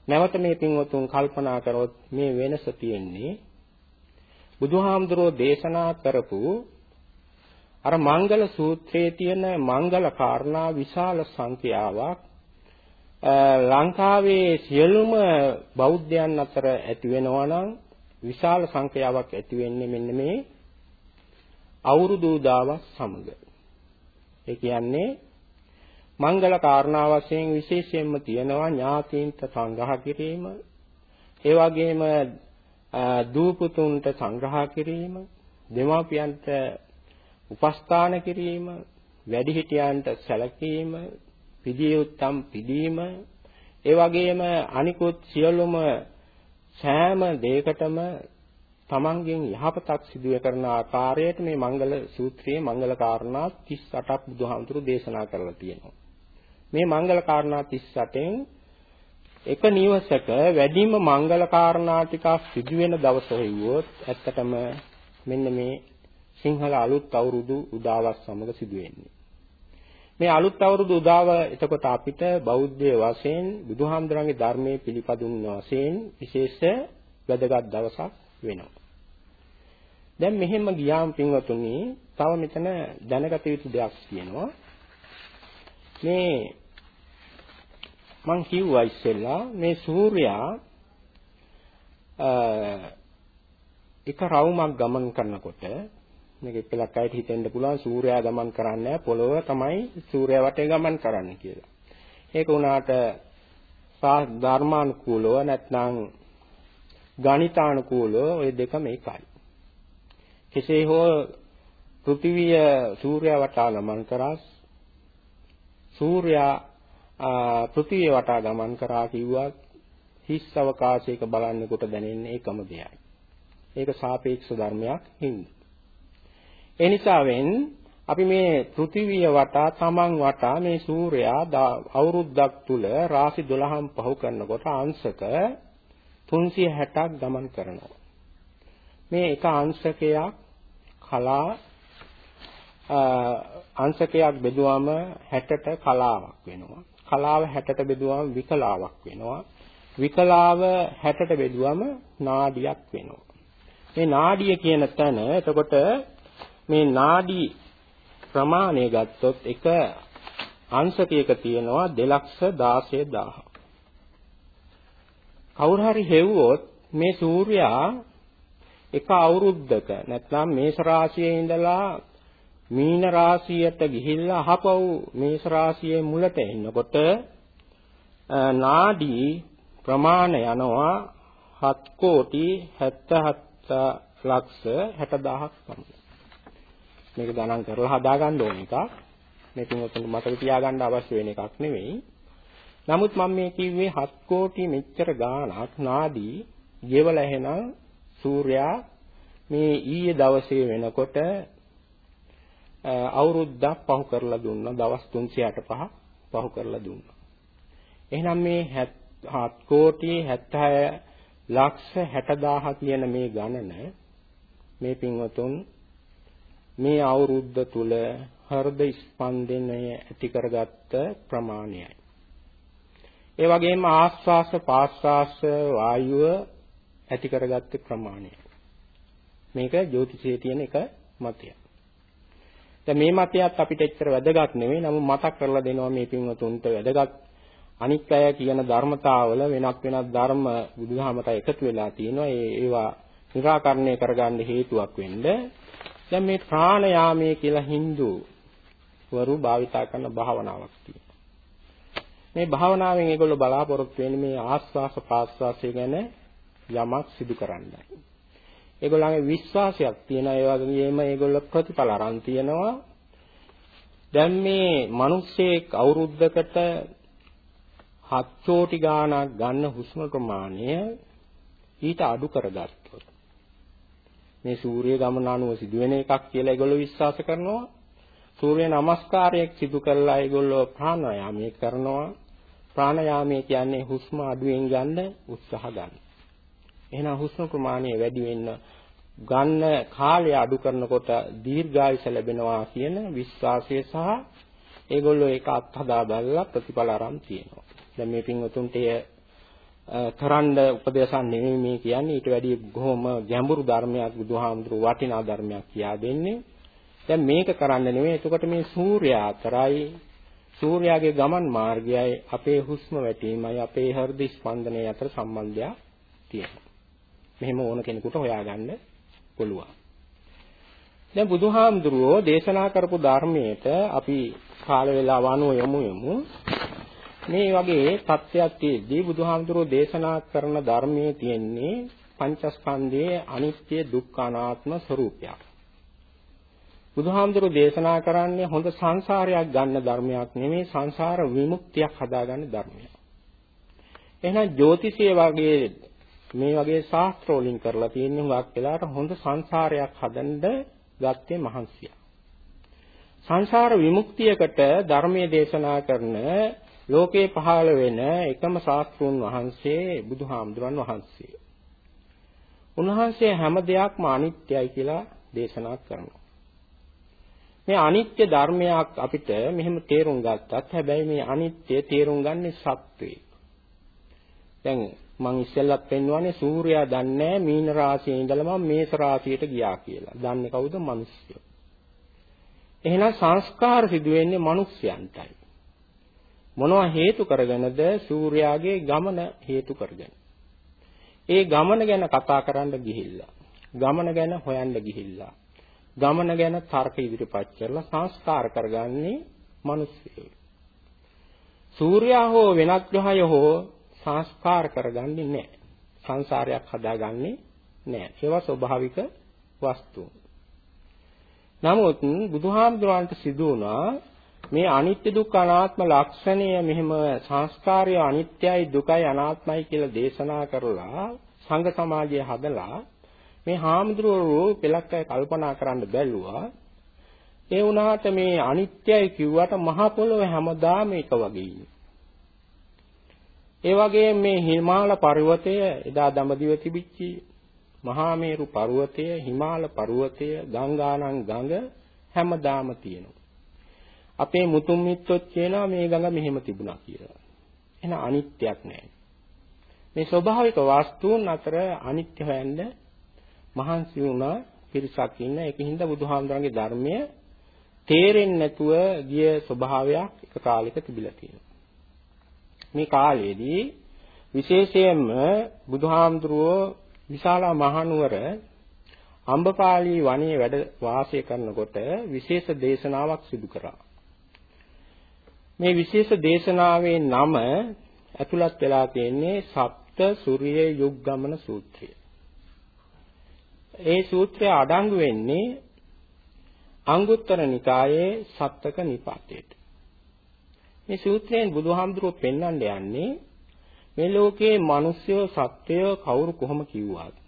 නැවත මේ පින්වතුන් කල්පනා කරොත් මේ වෙනස තියෙන්නේ බුදුහාමුදුරෝ දේශනා කරපු අර මංගල සූත්‍රයේ තියෙන මංගල කාරණා විශාල සංඛ්‍යාවක් ලංකාවේ සියලුම බෞද්ධයන් අතර ඇති වෙනවා නම් විශාල සංඛ්‍යාවක් ඇති වෙන්නේ මෙන්න මේ අවුරුදු උදාවක් සමග. ඒ කියන්නේ මංගල කාරණා වශයෙන් විශේෂයෙන්ම තියෙනවා ඥාතීන්ට සංග්‍රහ කිරීම, ඒ වගේම දූපුතුන්ට සංග්‍රහ කිරීම, දෙමාපියන්ට උපස්ථාන කිරීම, වැඩිහිටියන්ට සැලකීම, පිළිය උත්තම් පිළීම, ඒ වගේම අනිකුත් සියලුම සෑම දෙයකටම තමන්ගෙන් යහපතක් සිදු කරන ආකාරයට මේ මංගල සූත්‍රයේ මංගල කාරණා 38ක් බුදුහාමුදුරු දේශනා කරලා තියෙනවා. මේ මංගල කාරණා 38න් එක නිවසක වැඩිම මංගල කාරණා ටිකක් සිදු වෙන දවස හෙව්වොත් ඇත්තටම මෙන්න මේ සිංහල අලුත් අවුරුදු උදාවත් සමග සිදු වෙන්නේ. මේ අලුත් අවුරුදු උදාව එතකොට අපිට බෞද්ධ වශයෙන් බුදුහාමුදුරන්ගේ ධර්මයේ පිළිපදුන් වශයෙන් විශේෂ වැදගත් දවසක් වෙනවා. දැන් මෙහෙම ගියාම පින්වතුනි තව මෙතන දැනගත යුතු දෙයක් තියෙනවා. මේ මං කිව්වා ඉස්සෙල්ලා මේ සූර්යයා එක රවුමක් ගමන් කරනකොට මේක එක්කලක් අයට හිතෙන්න පුළුවන් සූර්යයා ගමන් කරන්නේ පොළොව තමයි සූර්යයා වටේ ගමන් කරන්නේ කියලා. ඒක උනාට ධර්මානුකූලව නැත්නම් ගණිතානුකූලව ওই දෙකම එකයි. කෙසේ හෝ පෘථිවිය සූර්යයා වටා ගමන් කරා සූර්යයා පෘථිවිය වටා ගමන් කරා කිව්වත් හිස් අවකාශයක බලන්නකොට දැනෙන්නේ එකම දෙයයි. ඒක සාපේක්ෂ ධර්මයක් හින්දා. ඒ නිසාවෙන් අපි මේ පෘථිවිය වටා තමන් වටා මේ සූර්යයා අවුරුද්දක් තුල රාශි 12න් පහු කරනකොට අංශක 360ක් ගමන් කරනවා. මේ එක අංශකයක් කලා අංශකයක් බෙදුවම 60ට කලාවක් වෙනවා. කලාව 60ට බෙදුවම විකලාවක් වෙනවා. විකලාව 60ට බෙදුවම නාඩියක් වෙනවා. මේ නාඩිය කියන තැන එතකොට මේ නාඩි ප්‍රමාණය ගත්තොත් එක අංශකයක තියෙනවා 216000. කවුරු හරි හෙව්වොත් මේ සූර්යයා එක අවුරුද්දක නැත්නම් මේෂ රාශියේ ඉඳලා මීන රාශියට ගිහිල්ලා අහපව් මේෂ රාශියේ මුලට එනකොට නාඩි ප්‍රමාණය යනවා 7 කෝටි 77 ලක්ෂ 60000ක් පමණ. මේක ගණන් කරලා හදාගන්න ඕන එකක්. මේකෙන් ඔතන මතක තියාගන්න අවශ්‍ය වෙන එකක් නෙවෙයි. නමුත් මම මේ කිව්වේ 7 කෝටි මෙච්චර ගාණක් නාදී ගෙවල එහෙනම් සූර්යා මේ ඊයේ දවසේ වෙනකොට අවුරුද්දක් පහු කරලා දුන්නා දවස් 365 පහු කරලා දුන්නා. එහෙනම් මේ 7 කෝටි 76 ලක්ෂ 60000 කියන මේ ගණන මේ පින්වතුන් මේ අවුරුද්ද තුල හෘද ස්පන්දනය ඇති කරගත්ත ප්‍රමාණයයි. ඒ වගේම ආස්වාස පාස්වාස වායුව ඇති කරගත්ත ප්‍රමාණයයි. මේක ජ්‍යොතිෂයේ තියෙන එක මතයක්. දැන් මේ මතයත් අපිට එච්චර වැදගත් නෙවෙයි. නමුත් මතක් කරලා දෙනවා මේ පින්වතුන්ට වැදගත් අනික් අය කියන ධර්මතාවල වෙනත් වෙනත් ධර්ම බුදුහාමට එකතු වෙලා තියෙනවා. ඒ ඒවා निराකරණය කරගන්න හේතුවක් වෙන්න දැන් මේ ප්‍රාණයාමයේ කියලා Hindu වරු භාවිතා කරන භාවනාවක් තියෙනවා. මේ භාවනාවෙන් ඒගොල්ලෝ බලාපොරොත්තු වෙන්නේ මේ ආස්වාස ප්‍රාස්වාසය ගැන යමක් සිදු කරන්නයි. ඒගොල්ලන්ගේ විශ්වාසයක් තියෙනවා ඒ වගේම ඒගොල්ලෝ ප්‍රතිඵල අරන් තියෙනවා. දැන් මේ මිනිස්සෙක් අවුරුද්දකට 7 කෝටි ගාණක් ගන්න හුස්ම ප්‍රමාණය ඊට අඩු කරගත්තොත් මේ සූර්ය ගමන අනුව සිදුවෙන එකක් කියලා ඒගොල්ලෝ විශ්වාස කරනවා. සූර්ය නමස්කාරයක් සිදු කරලා ඒගොල්ලෝ ප්‍රාණායාමය කරනවා. ප්‍රාණායාමය කියන්නේ හුස්ම අඩුවෙන් ගන්න උත්සාහ ගන්න. එහෙනම් හුස්ම ප්‍රමාණය වැඩි වෙන්න ගන්න කාලය අඩු කරනකොට දීර්ඝායුෂ ලැබෙනවා කියන විශ්වාසය සහ ඒගොල්ලෝ ඒක අත්හදා බලලා ප්‍රතිඵල අරන් තියෙනවා. දැන් මේ පින්වතුන්ට කරන්න උපදේශන් නෙමෙයි මේ කියන්නේ ඊට වැඩිය බොහොම ගැඹුරු ධර්මයක් බුදුහාමුදුරු වටිනා ධර්මයක් කියා දෙන්නේ. දැන් මේක කරන්න නෙමෙයි එතකොට මේ සූර්යා අතරයි සූර්යාගේ ගමන් මාර්ගයයි අපේ හුස්ම වැටීමයි අපේ හෘද ස්පන්දනය අතර සම්බන්ධයක් තියෙනවා. මෙහෙම ඕන කෙනෙකුට හොයාගන්න පුළුවන්. දැන් බුදුහාමුදුරුවෝ දේශනා කරපු ධර්මයට අපි කාල වේලාව අනුව යමු යමු. මේ වගේ தත්ත්වයක් තියෙද්දී බුදුහාමුදුරුවෝ දේශනා කරන ධර්මයේ තියෙන්නේ පංචස්කන්ධයේ අනිත්‍ය දුක්ඛ අනාත්ම ස්වરૂපයක්. බුදුහාමුදුරුවෝ දේශනා කරන්නේ හොඳ සංසාරයක් ගන්න ධර්මයක් නෙමෙයි සංසාර විමුක්තියක් හදාගන්න ධර්මයක්. එහෙනම් ජ්‍යොතිෂය වගේ මේ වගේ ශාස්ත්‍ර වලින් කරලා තියෙන හුඟක් වෙලාට හොඳ සංසාරයක් හදන්න ගත්තේ මහන්සිය. සංසාර විමුක්තියකට ධර්මයේ දේශනා කරන ලෝකේ පහළ වෙන එකම ශාස්ත්‍රුන් වහන්සේ බුදුහාමුදුරන් වහන්සේ. උන්වහන්සේ හැම දෙයක්ම අනිත්‍යයි කියලා දේශනා කරනවා. මේ අනිත්‍ය ධර්මයක් අපිට මෙහෙම තේරුම් ගත්තත් හැබැයි මේ අනිත්‍ය තේරුම් ගන්නේ සත්වේ. දැන් මං ඉස්සෙල්ලත් පෙන්වන්නේ සූර්යයා දන්නේ මීන රාශියේ ඉඳලා මම මේස රාශියට ගියා කියලා. දන්නේ කවුද? මිනිස්සු. එහෙනම් සංස්කාර සිදු වෙන්නේ මිනිස්යන්ටයි. මොනවා හේතු කරගෙනද සූර්යාගේ ගමන හේතු කරගෙන. ඒ ගමන ගැන කතා කරන්න ගිහිල්ලා. ගමන ගැන හොයන්න ගිහිල්ලා. ගමන ගැන තර්ක ඉදිරිපත් කරලා සංස්කාර කරගන්නේ මිනිස්සු. සූර්යා හෝ වෙනත් ග්‍රහය හෝ සංස්කාර කරගන්නේ නැහැ. සංසාරයක් හදාගන්නේ නැහැ. ඒවා ස්වභාවික වස්තු. නමුත් බුදුහාමුදුරන්ට සිදු වුණා මේ අනිත්‍ය දුක්ඛ අනාත්ම ලක්ෂණය මෙහෙම සංස්කාරය අනිත්‍යයි දුකයි අනාත්මයි කියලා දේශනා කරලා සංඝ සමාජය හදලා මේ හාමුදුරුවෝ පෙලක් අය කල්පනා කරන්න බැලුවා ඒ වුණාට මේ අනිත්‍යයි කිව්වට මහ පොළොව හැමදාම එක වගේ ඒ වගේම මේ හිමාල පර්වතය එදා දඹදිව තිබිච්ච මහා මේරු පර්වතය, හිමාල පර්වතය, ගංගානම් ගඟ හැමදාම තියෙනවා. අපේ මුතුන් මිත්තොත් කියනවා මේ ගඟ මෙහෙම තිබුණා කියලා. එහෙනම් අනිත්‍යක් නැහැ. මේ ස්වභාවික වස්තුන් අතර අනිත්‍ය හොයන්න මහන්සි වුණා පිරිසක් ඉන්න. ඒකින්ද බුදුහාමුදුරන්ගේ ධර්මය තේරෙන්නේ නැතුව ගිය ස්වභාවයක් එක කාලෙක තිබිලා තියෙනවා. මේ කාලයේදී විශේෂයෙන්ම බුදුහාමුදුරුවෝ විශාලා මහනුවර අම්බපාලි වනයේ වැඩ වාසය කරනකොට විශේෂ දේශනාවක් සිදු කරා. මේ විශේෂ දේශනාවේ නම ඇතුළත් වෙලා තියෙන්නේ සප්ත සූර්ය යුග්ගමන සූත්‍රය. ඒ සූත්‍රය අඩංගු වෙන්නේ අංගුත්තර නිකායේ සත්තක නිපාතයට. මේ සූත්‍රයෙන් බුදුහාමුදුරුවෝ පෙන්වන්න යන්නේ මේ ලෝකයේ මිනිස්සු සත්‍යය කවුරු කොහොම කිව්වත්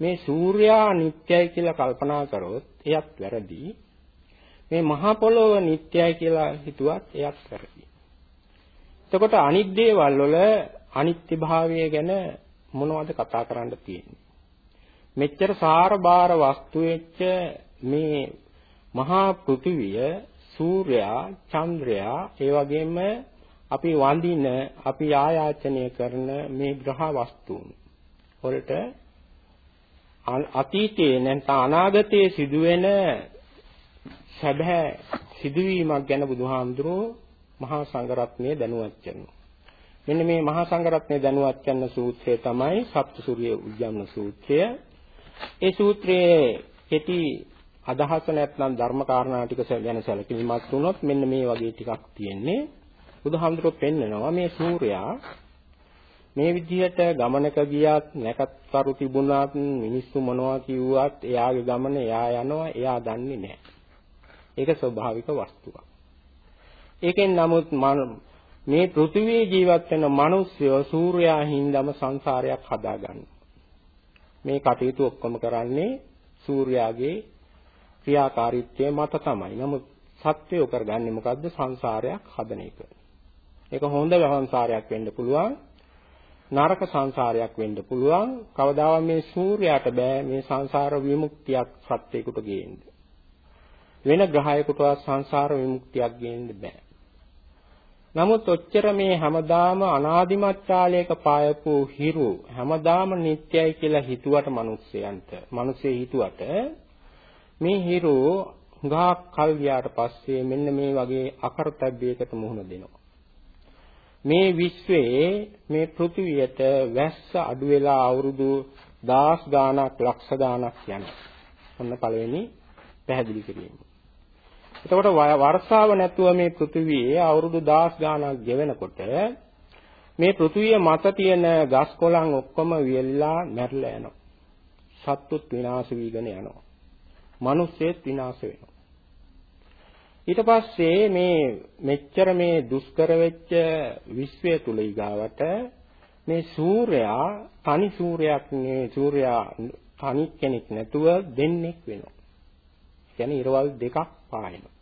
මේ සූර්යා නිට්ටයයි කියලා කල්පනා කරොත් එයත් වැරදි. මේ මහා පොළොව නිට්ටයයි කියලා හිතුවත් එයත් වැරදි. එතකොට අනිත් දේවල් වල අනිත්‍ය භාවය ගැන මොනවද කතා කරන්න තියෙන්නේ? මෙච්චර සාරබාර වස්තු වෙච්ච මේ මහා පෘථිවිය සූර්යයා චන්ද්‍රයා ඒ වගේම අපි වඳින අපි ආයාචනය කරන මේ ග්‍රහ වස්තුන් වලට අතීතයේ නැත්නම් අනාගතයේ සිදුවෙන සැබෑ සිදුවීමක් ගැන බුදුහාමුදුරෝ මහා සංඝරත්නය දැනුවත් කරනවා. මෙන්න මේ මහා සංඝරත්නය දැනුවත් කරන සූත්‍රය තමයි සප්තසූර්ය උද්‍යම්න සූත්‍රය. ඒ සූත්‍රයේ කෙටි අදහස නැත්නම් ධර්ම කාරණා ටික ගැන සැලකිලිමත් වුණොත් මෙන්න මේ වගේ ටිකක් තියෙන්නේ. බුදුහාමුදුරුවෝ පෙන්නනවා මේ සූර්යයා මේ විදිහට ගමනක ගියත් නැකත්කරු තිබුණත් මිනිස්සු මොනවා කිව්වත් එයාගේ ගමන එයා යනවා එයා දන්නේ නැහැ. ඒක ස්වභාවික වස්තුවක්. ඒකෙන් නමුත් මේ පෘථිවියේ ජීවත් වෙන මිනිස්සු සූර්යයා හින්දාම සංසාරයක් හදාගන්නවා. මේ කටයුතු ඔක්කොම කරන්නේ සූර්යාගේ ක්‍රියාකාරීත්වය මත තමයි. නමුත් සත්‍යය කරගන්නේ මොකද්ද? සංසාරයක් හදන එක. ඒක හොඳ සංසාරයක් වෙන්න පුළුවන්. නරක සංසාරයක් වෙන්න පුළුවන්. කවදාවත් මේ සූර්යයාට බෑ මේ සංසාර විමුක්තියක් සත්‍යයකට ගේන්න. වෙන ග්‍රහයකටවත් සංසාර විමුක්තියක් ගේන්න බෑ. නමුත් ඔච්චර මේ හැමදාම අනාදිමත් කාලයක පායපු හිරු හැමදාම නිට්ටයයි කියලා හිතුවට මිනිස්සයන්ට මිනිස්සේ හිතුවට මේ හිරු හුඟක් කල් ගියාට පස්සේ මෙන්න මේ වගේ අකරතැබ්බයකට මුහුණ දෙනවා. මේ විශ්වයේ මේ පෘථිවියට වැස්ස අඩු වෙලා අවුරුදු දහස් ගාණක් ලක්ෂ ගාණක් යනවා. ඔන්න පළවෙනි පැහැදිලි කිරීම. එතකොට වර්ෂාව නැතුව මේ පෘථිවියේ අවුරුදු 10 ගාණක් ගෙවෙනකොට මේ පෘථිවිය මත තියෙන ගස් කොළන් ඔක්කොම වියලිලා මැරිලා යනවා. සත්තුත් විනාශ වීගෙන යනවා. මිනිස්සෙත් විනාශ වෙනවා. ඊට පස්සේ මේ මෙච්චර මේ දුෂ්කර වෙච්ච විශ්වය තුල ඊගාවට මේ සූර්යයා තනි සූර්යයක් නේ සූර්යයා තනි කෙනෙක් නැතුව දෙන්නෙක් වෙනවා. කියන්නේ ඉරවල් දෙකක් පායනවා.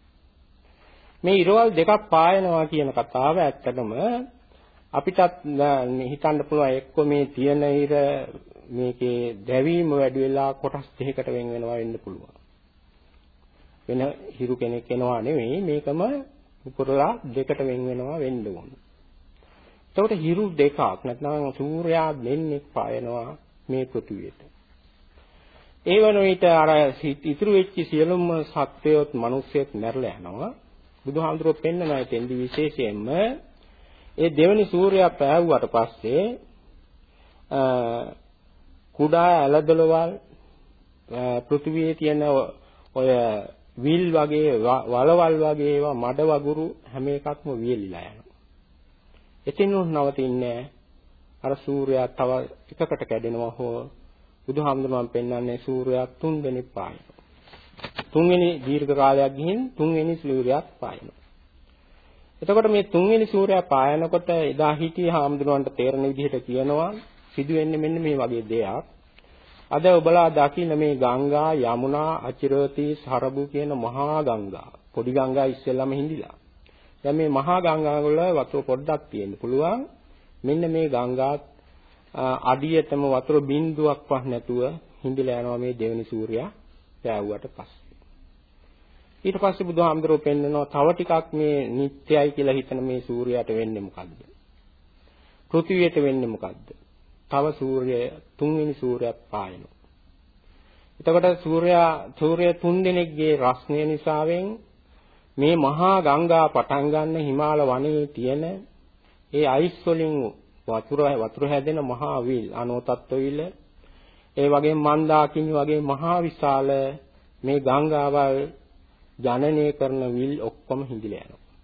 මේ ඉරවල් දෙකක් පායනවා කියන කතාව ඇත්තටම අපිටත් හිතන්න පුළුවන් එක්ක මේ තියෙන ඉර මේකේ දැවීම වැඩි වෙලා කොටස් දෙකකට වෙන් වෙනවා වෙන්න පුළුවන්. වෙන හිරු කෙනෙක් එනවා නෙවෙයි මේකම පුරලා දෙකට වෙන් වෙනවා වෙන්න ඕන. එතකොට හිරු දෙකක් නැත්නම් සූර්යයා දෙන්නේ පායනවා මේ පෘථිවියට. ඒ වන විට අර ඉතුරු වෙච්ච සියලුම සත්වයොත් මිනිස්සෙත් මැරලා යනවා. බුදුහාමුදුරුවෝ පෙන්නන එතෙන්දි විශේෂයෙන්ම ඒ දෙවනි සූර්යයා පෑවුවට පස්සේ කුඩා ඇලදොලවල් පෘථිවියේ තියෙන ඔය විල් වගේ වලවල් වගේ ඒවා මඩ වගුරු හැම එකක්ම වියලිලා යනවා. එතින් නවතින්නේ අර සූර්යයා තව එකකට කැඩෙනවා හෝ බුදුහාමුදුරුවන් පෙන්වන්නේ සූර්යයා තුන් දෙනෙක් පායනවා. තුන්වෙනි දීර්ඝ කාලයක් ගිහින් තුන්වෙනි සූර්යයාත් පායනවා. එතකොට මේ තුන්වෙනි සූර්යයා පායනකොට එදා හිටිය හාමුදුරුවන්ට තේරෙන විදිහට කියනවා සිදුවෙන්නේ මෙන්න මේ වගේ දෙයක්. අද ඔබලා දකින්න මේ ගංගා යමුනා අචිරවතී සරබු කියන මහා ගංගා. පොඩි ගංගා ඉස්සෙල්ලාම හිඳිලා. දැන් මේ මහා ගංගා වල වතුර පොඩ්ඩක් තියෙන්න පුළුවන්. මෙන්න මේ ගංගාත් අඩියටම වතුර බින්දුවක්වත් නැතුව හිඳිලා යනවා මේ දෙවෙනි සූර්යයා පෑවුවට පස්සේ. ඊට පස්සේ බුදුහාමුදුරුවෝ පෙන්නනවා තව ටිකක් මේ නිත්‍යයි කියලා හිතන මේ සූර්යයට වෙන්නේ මොකද්ද? පෘථිවියට වෙන්නේ මොකද්ද? තව සූර්ය තුන්වෙනි සූර්යයක් පායනවා. එතකොට සූර්යයා සූර්ය තුන් දෙනෙක්ගේ රස්නය නිසාවෙන් මේ මහා ගංගා පටන් ගන්න හිමාල වනයේ තියෙන ඒ අයිස් වලින් වතුර වතුර හැදෙන මහා විල් අනෝතත්ව විල ඒ වගේම මන්දාකිණි වගේ මහා විශාල මේ ගංගාවල් ජනනය කරන විල් ඔක්කොම හිඳිලා යනවා.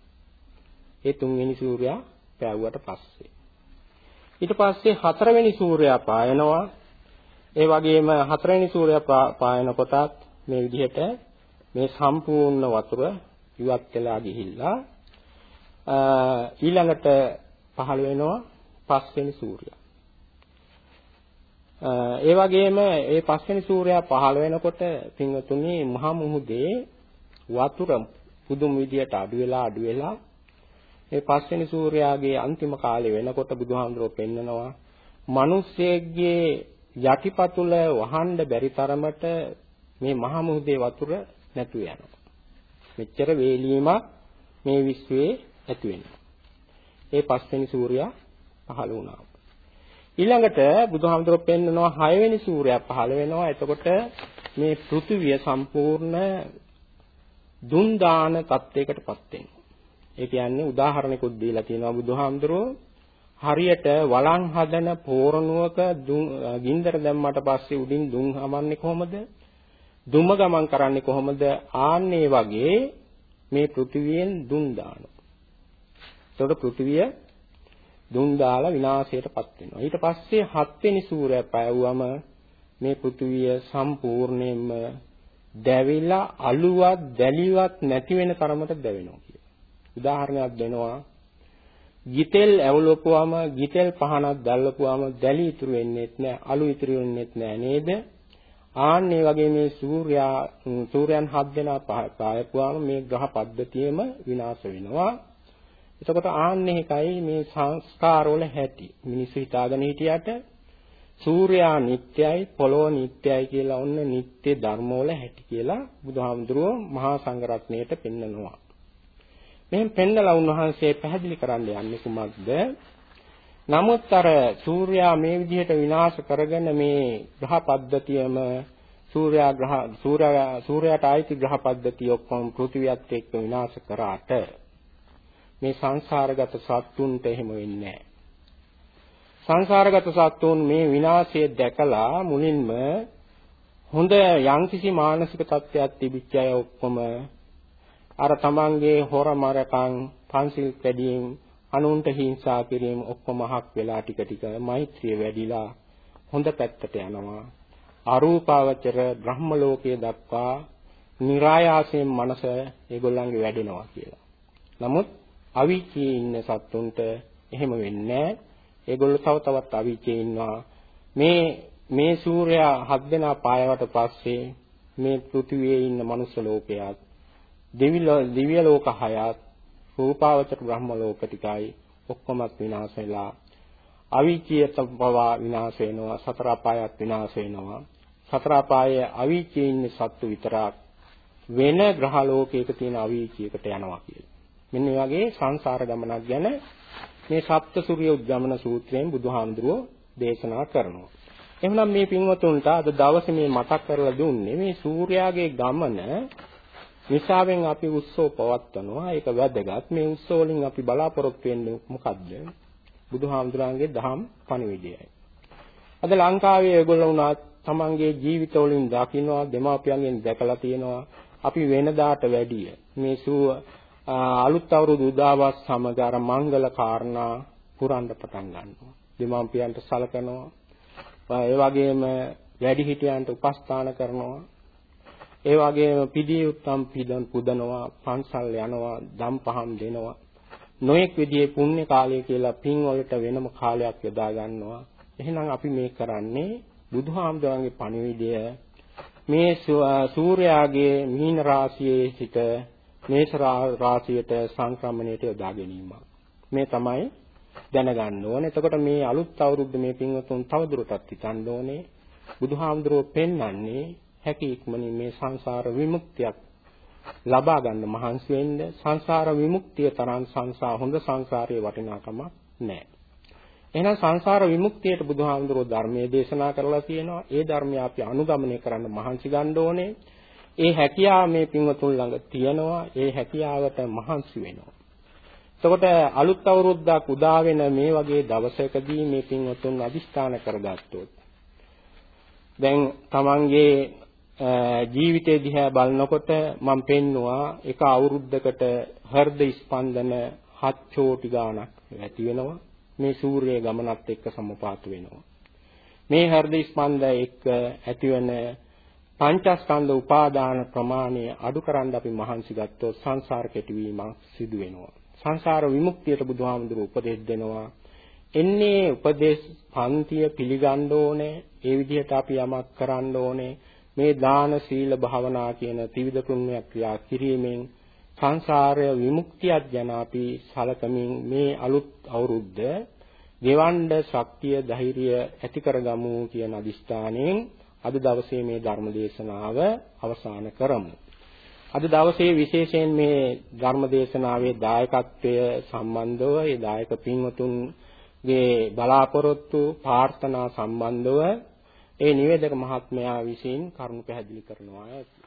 ඒ තුන්වෙනි සූර්යයා පෑවුවට පස්සේ. ඊට පස්සේ හතරවෙනි සූර්යයා පායනවා. ඒ වගේම හතරවෙනි සූර්යයා පායන කොටත් මේ විදිහට මේ සම්පූර්ණ වතුර ඉවත් වෙලා ගිහිල්ලා ඊළඟට පහළ වෙනවා පස්වෙනි සූර්යයා. ඒ වගේම ඒ පස්වෙනි සූර්යයා පහළ වෙනකොට පින්වතුනි මහා මුහුදේ වතුර පුදුම විදියට අඩු වෙලා අඩු වෙලා මේ පස්වෙනි සූර්යාගේ අන්තිම කාලේ වෙනකොට බුදුහාමුදුරුවෝ පෙන්නනවා මිනිස්සෙක්ගේ යටිපතුල වහන්න බැරි තරමට මේ මහා මුහුදේ වතුර නැතු යනවා. මෙච්චර වේලීමක් මේ විශ්වයේ ඇති වෙනවා. ඒ පස්වෙනි සූර්යා පහළ වුණා. ඊළඟට බුදුහාමුදුරුවෝ පෙන්නනවා 6 වෙනි සූර්යයා පහළ වෙනවා. එතකොට මේ පෘථිවිය සම්පූර්ණ දුන් දාන තත්යකටපත් වෙනවා. ඒ කියන්නේ උදාහරණයකුත් දීලා තියෙනවා බුදුහාමුදුරුවෝ හරියට වළං හදන පෝරණුවක ගින්දර දැම්මට පස්සේ උඩින් දුම් හමන්නේ කොහොමද? දුම ගමන් කරන්නේ කොහොමද? ආන්නේ වගේ මේ පෘථිවියෙන් දුම් දානවා. එතකොට පෘථිවිය දුන් දාලා විනාශයටපත් වෙනවා. ඊට පස්සේ හත්වෙනි සූර්යයා පැවුවම මේ පෘථිවිය සම්පූර්ණයෙන්ම දැවිලා අලුවත් දැලිවත් නැති වෙන තරමට දැවෙනවා කියලා. උදාහරණයක් දෙනවා. ගිතෙල් ඇවුලපුවම ගිතෙල් පහනක් දැල්ලපුවම දැලි ඉතුරු වෙන්නේත් නැහැ, අලු ඉතුරු වෙන්නේත් නැහැ නේද? ආන්නේ වගේ මේ සූර්යා සූර්යයන් හත් දෙනා පායපුවාම මේ ග්‍රහ පද්ධතියම විනාශ වෙනවා. එතකොට ආන්නේ එකයි මේ සංස්කාරවල හැටි. මිනිස්සු හිතාගෙන හිටියට සූර්යා නිට්ටයයි පොළොව නිට්ටයයි කියලා ඔන්න නිට්ටේ ධර්මවල හැටි කියලා බුදුහාමුදුරුවෝ මහා සංඝරත්නයට පෙන්නනවා. මෙහෙන් පෙන්නලා උන්වහන්සේ පැහැදිලි කරන්න යන්නේ කුමක්ද? නමුත් අර සූර්යා මේ විදිහට විනාශ කරගෙන මේ ග්‍රහ පද්ධතියම සූර්යා ග්‍රහ සූර්යා සූර්යාට ආйти ග්‍රහ පද්ධතිය ඔක්කොම පෘථිවියත් එක්ක විනාශ කරාට මේ සංසාරගත සත්තුන්ට එහෙම වෙන්නේ නැහැ. සංසාරගත සත්තුන් මේ විනාශය දැකලා මුලින්ම හොඳ යම්කිසි මානසික තත්ත්වයක් තිබිච්ච අය ඔක්කොම අර තමන්ගේ හොර මරකම් පන්සිල් කැඩීම් අනුන්ට හිංසා කිරීම ඔක්කොම අහක් වෙලා ටික ටික මෛත්‍රිය වැඩිලා හොඳ පැත්තට යනවා අරූපාවචර බ්‍රහ්ම ලෝකයේ දක්වා નિરાයාසයෙන් මනස ඒගොල්ලන්ගේ වැඩෙනවා කියලා. නමුත් අවිචී ඉන්න සත්තුන්ට එහෙම වෙන්නේ ඒගොල්ලෝ තව තවත් අවිචී ඉන්නවා. මේ මේ සූර්යයා හත් දෙනා පායවට පස්සේ මේ පෘථිවියේ ඉන්න මනුස්ස ලෝකයක් දිව්‍ය ලෝක හයත් රූපාවචර බ්‍රහ්ම ලෝක ටිකයි ඔක්කොමත් විනාශ වෙලා අවීචියත පවා විනාශ වෙනවා සතර අපායත් විනාශ වෙනවා සතර අපායේ අවීචියේ ඉන්න සත්තු විතරක් වෙන ග්‍රහ ලෝකයක තියෙන අවීචියකට යනවා කියලා. මෙන්න මේ වගේ සංසාර ගමනක් ගැන මේ සප්තසූර්ය උද්ගමන සූත්‍රයෙන් බුදුහාමුදුරුවෝ දේශනා කරනවා. එහෙනම් මේ පින්වතුන්ට අද දවසේ මේ මතක් කරලා දුන්නේ මේ සූර්යාගේ ගමන නිසාවෙන් අපි උත්සව පවත්වනවා. ඒක වැදගත්. මේ උත්සව වලින් අපි බලාපොරොත්තු වෙන්නේ මොකද්ද? බුදුහාමුදුරන්ගේ දහම් පණිවිඩයයි. අද ලංකාවේ ඒගොල්ලෝ උනා තමන්ගේ ජීවිතවලින් දකින්නවා දෙමාපියන්ගෙන් දැකලා තියෙනවා අපි වෙනදාට වැඩිය මේ සූ අලුත් අවුරුදු උදාවත් සමග අර මංගල කාරණා පුරන්න පටන් ගන්නවා. දෙමාපියන්ට සලකනවා. ඒ වගේම වැඩිහිටියන්ට උපස්ථාන කරනවා. ඒ වගේම පිදී උත්තම් පිදන් පුදනවා, පන්සල් යනවා, දම් පහම් දෙනවා. නොඑක් විදිහේ පුණ්‍ය කාලය කියලා පින් වලට වෙනම කාලයක් යොදා ගන්නවා. එහෙනම් අපි මේ කරන්නේ බුදුහාමුදුරන්ගේ පණිවිඩය මේ සූර්යාගේ මීන රාශියේ සිට මේෂ රාශියට සංක්‍රමණයට යොදා ගැනීම. මේ තමයි දැනගන්න ඕනේ. එතකොට මේ අලුත් අවුරුද්ද මේ පින්වතුන් තවදුරටත් හිතන්න ඕනේ. බුදුහාමුදුරුවෝ පෙන්වන්නේ හැකි ඉක්මනින් මේ සංසාර විමුක්තියක් ලබා ගන්න මහන්සි වෙන්න සංසාර විමුක්තිය තරම් සංසාර හොඳ සංසාරයේ වටිනාකමක් නැහැ. එහෙනම් සංසාර විමුක්තියට බුදුහාමුදුරුවෝ ධර්මයේ දේශනා කරලා තියෙනවා. ඒ ධර්මය අපි අනුගමනය කරන්න මහන්සි ගන්න ඕනේ. ඒ හැකියාව මේ පින්වතුන් ළඟ තියෙනවා. ඒ හැකියාවට මහන්සි වෙනවා. එතකොට අලුත් අවුරුද්දක් උදා වෙන මේ වගේ දවසකදී මේ පින්වතුන් අදිස්ථාන කරගත්තොත් දැන් තමන්ගේ ජීවිතය දිහා බලනකොට මම පෙන්නවා එක අවුරුද්දකට හෘද ස්පන්දන 7 චෝටි ගාණක් ඇති වෙනවා. මේ සූර්ය ගමනත් එක්ක සමපාත වෙනවා. මේ හෘද ස්පන්දය එක්ක ඇතිවන පංචස්කන්ධ උපාදාන ප්‍රමාණය අඩු කරන්න අපි මහන්සි ගත්තොත් සංසාර කෙටිවීමක් සිදු වෙනවා. සංසාර විමුක්තියට බුදුහාමුදුරුවෝ උපදෙස් දෙනවා. එන්නේ උපදේශ පන්තිය පිළිගන්න ඕනේ. ඒ විදිහට අපි යමක් කරන්න ඕනේ. මේ දාන සීල භාවනා කියන ත්‍රිවිධ පුණ්‍ය ක්‍රියා කිරීමෙන් සංසාරය විමුක්තියක් ගැන අපි සලකමින් මේ අලුත් අවුරුද්ද ගෙවන්න ශක්තිය ධෛර්යය ඇති කරගමු කියන අදිෂ්ඨානයෙන් අද දවසේ මේ ධර්ම දේශනාව අවසන් කරමු. අද දවසේ විශේෂයෙන් මේ ධර්ම දේශනාවේ දායකත්වය සම්බන්ධව ඒ දායක පින්වතුන්ගේ බලාපොරොත්තු ප්‍රාර්ථනා සම්බන්ධව ඒ නිවේදක මහත්මයා විසින් කරුණු පැහැදිලි කරනවා ඇති.